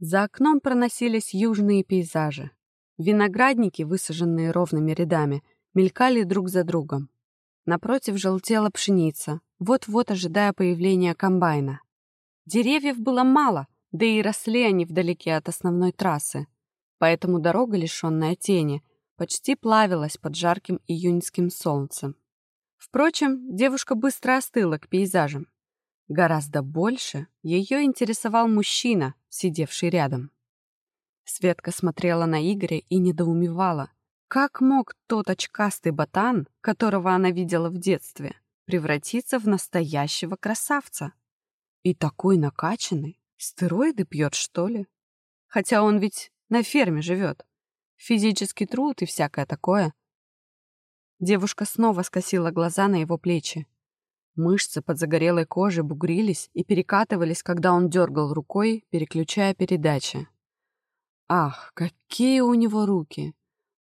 За окном проносились южные пейзажи. Виноградники, высаженные ровными рядами, мелькали друг за другом. Напротив желтела пшеница, вот-вот ожидая появления комбайна. Деревьев было мало, да и росли они вдалеке от основной трассы. Поэтому дорога, лишенная тени, почти плавилась под жарким июньским солнцем. Впрочем, девушка быстро остыла к пейзажам. Гораздо больше ее интересовал мужчина, сидевший рядом. Светка смотрела на Игоря и недоумевала. Как мог тот очкастый ботан, которого она видела в детстве, превратиться в настоящего красавца? И такой накачанный, стероиды пьет, что ли? Хотя он ведь на ферме живет. Физический труд и всякое такое. Девушка снова скосила глаза на его плечи. Мышцы под загорелой кожей бугрились и перекатывались, когда он дергал рукой, переключая передачи. Ах, какие у него руки!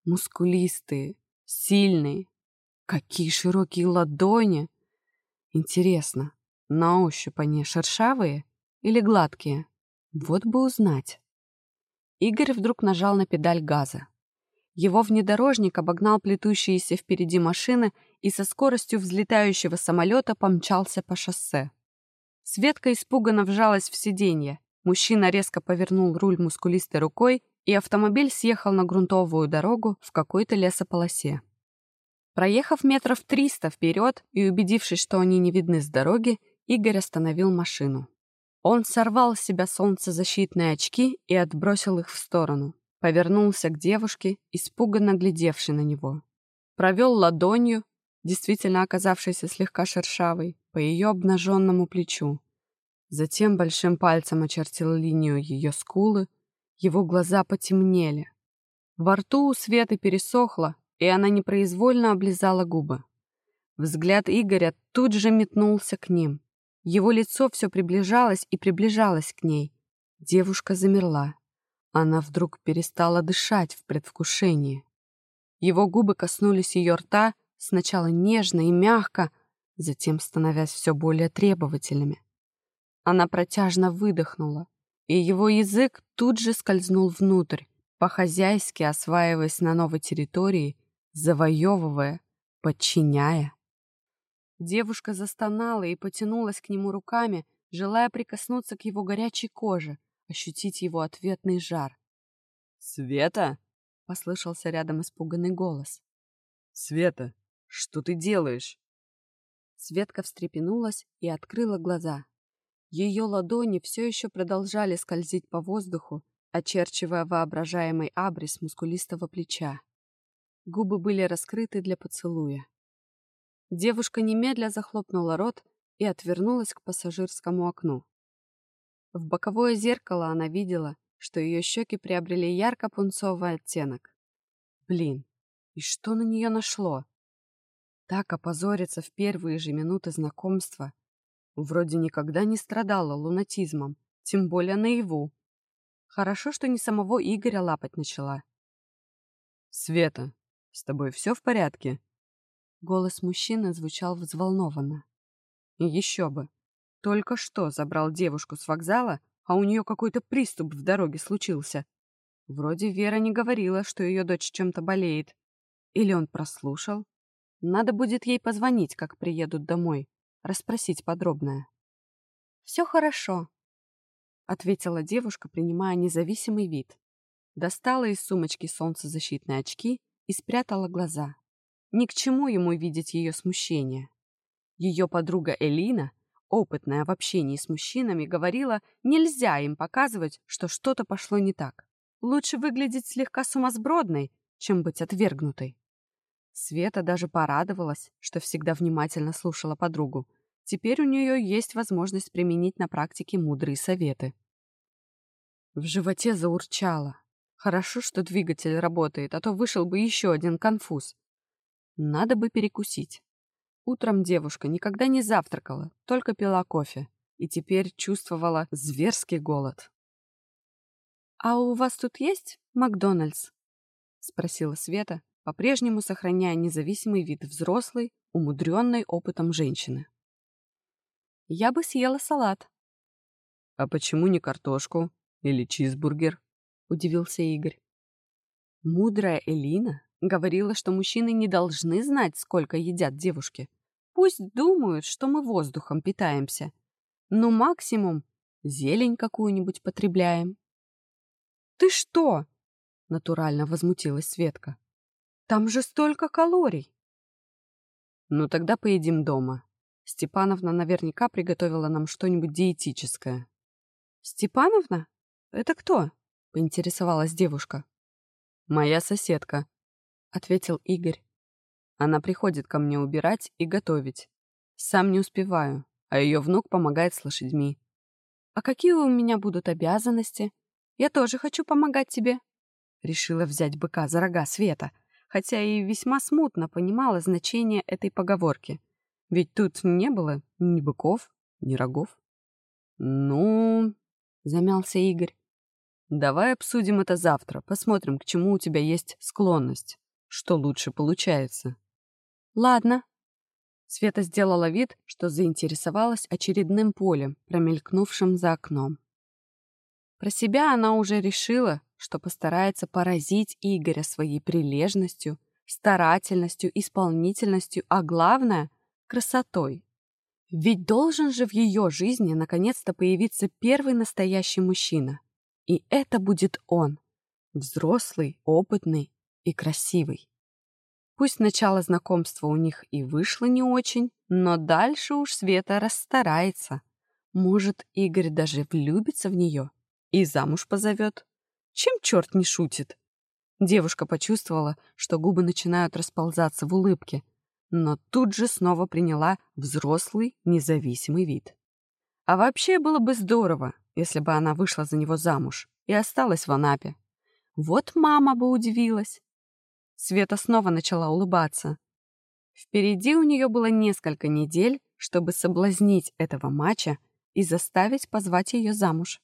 Мускулистые, сильные. Какие широкие ладони! Интересно, на ощупь они шершавые или гладкие? Вот бы узнать. Игорь вдруг нажал на педаль газа. Его внедорожник обогнал плетущиеся впереди машины и со скоростью взлетающего самолета помчался по шоссе. Светка испуганно вжалась в сиденье. Мужчина резко повернул руль мускулистой рукой, и автомобиль съехал на грунтовую дорогу в какой-то лесополосе. Проехав метров триста вперед и убедившись, что они не видны с дороги, Игорь остановил машину. Он сорвал с себя солнцезащитные очки и отбросил их в сторону. Повернулся к девушке, испуганно глядевшей на него. Провел ладонью, действительно оказавшейся слегка шершавой, по ее обнаженному плечу. Затем большим пальцем очертил линию ее скулы, его глаза потемнели. Во рту у Светы пересохло, и она непроизвольно облизала губы. Взгляд Игоря тут же метнулся к ним. Его лицо все приближалось и приближалось к ней. Девушка замерла. Она вдруг перестала дышать в предвкушении. Его губы коснулись ее рта, сначала нежно и мягко, затем становясь все более требовательными. Она протяжно выдохнула, и его язык тут же скользнул внутрь, по-хозяйски осваиваясь на новой территории, завоевывая, подчиняя. Девушка застонала и потянулась к нему руками, желая прикоснуться к его горячей коже, ощутить его ответный жар. «Света?» — послышался рядом испуганный голос. «Света, что ты делаешь?» Светка встрепенулась и открыла глаза. Ее ладони все еще продолжали скользить по воздуху, очерчивая воображаемый абрис мускулистого плеча. Губы были раскрыты для поцелуя. Девушка немедля захлопнула рот и отвернулась к пассажирскому окну. В боковое зеркало она видела, что ее щеки приобрели ярко-пунцовый оттенок. Блин, и что на нее нашло? Так опозориться в первые же минуты знакомства. Вроде никогда не страдала лунатизмом, тем более наяву. Хорошо, что не самого Игоря лапать начала. «Света, с тобой все в порядке?» Голос мужчины звучал взволнованно. Еще бы. Только что забрал девушку с вокзала, а у нее какой-то приступ в дороге случился. Вроде Вера не говорила, что ее дочь чем-то болеет. Или он прослушал? Надо будет ей позвонить, как приедут домой, расспросить подробное. «Все хорошо», — ответила девушка, принимая независимый вид. Достала из сумочки солнцезащитные очки и спрятала глаза. Ни к чему ему видеть ее смущение. Ее подруга Элина, опытная в общении с мужчинами, говорила, нельзя им показывать, что что-то пошло не так. Лучше выглядеть слегка сумасбродной, чем быть отвергнутой. Света даже порадовалась, что всегда внимательно слушала подругу. Теперь у нее есть возможность применить на практике мудрые советы. В животе заурчало. Хорошо, что двигатель работает, а то вышел бы еще один конфуз. Надо бы перекусить. Утром девушка никогда не завтракала, только пила кофе. И теперь чувствовала зверский голод. «А у вас тут есть Макдональдс?» — спросила Света, по-прежнему сохраняя независимый вид взрослой, умудренной опытом женщины. «Я бы съела салат». «А почему не картошку?» или чизбургер?» — удивился Игорь. Мудрая Элина говорила, что мужчины не должны знать, сколько едят девушки. Пусть думают, что мы воздухом питаемся. Но максимум зелень какую-нибудь потребляем. «Ты что?» — натурально возмутилась Светка. «Там же столько калорий!» «Ну тогда поедим дома. Степановна наверняка приготовила нам что-нибудь диетическое». «Степановна? Это кто?» — поинтересовалась девушка. «Моя соседка», — ответил Игорь. «Она приходит ко мне убирать и готовить. Сам не успеваю, а ее внук помогает с лошадьми». «А какие у меня будут обязанности? Я тоже хочу помогать тебе», — решила взять быка за рога Света, хотя и весьма смутно понимала значение этой поговорки. Ведь тут не было ни быков, ни рогов. «Ну...» — замялся Игорь. Давай обсудим это завтра, посмотрим, к чему у тебя есть склонность. Что лучше получается. Ладно. Света сделала вид, что заинтересовалась очередным полем, промелькнувшим за окном. Про себя она уже решила, что постарается поразить Игоря своей прилежностью, старательностью, исполнительностью, а главное — красотой. Ведь должен же в ее жизни наконец-то появиться первый настоящий мужчина. И это будет он. Взрослый, опытный и красивый. Пусть начало знакомства у них и вышло не очень, но дальше уж Света расстарается. Может, Игорь даже влюбится в нее и замуж позовет. Чем черт не шутит? Девушка почувствовала, что губы начинают расползаться в улыбке, но тут же снова приняла взрослый, независимый вид. А вообще было бы здорово, если бы она вышла за него замуж и осталась в Анапе. Вот мама бы удивилась. Света снова начала улыбаться. Впереди у нее было несколько недель, чтобы соблазнить этого мача и заставить позвать ее замуж.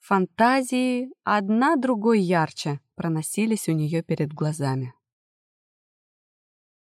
Фантазии, одна другой ярче, проносились у нее перед глазами.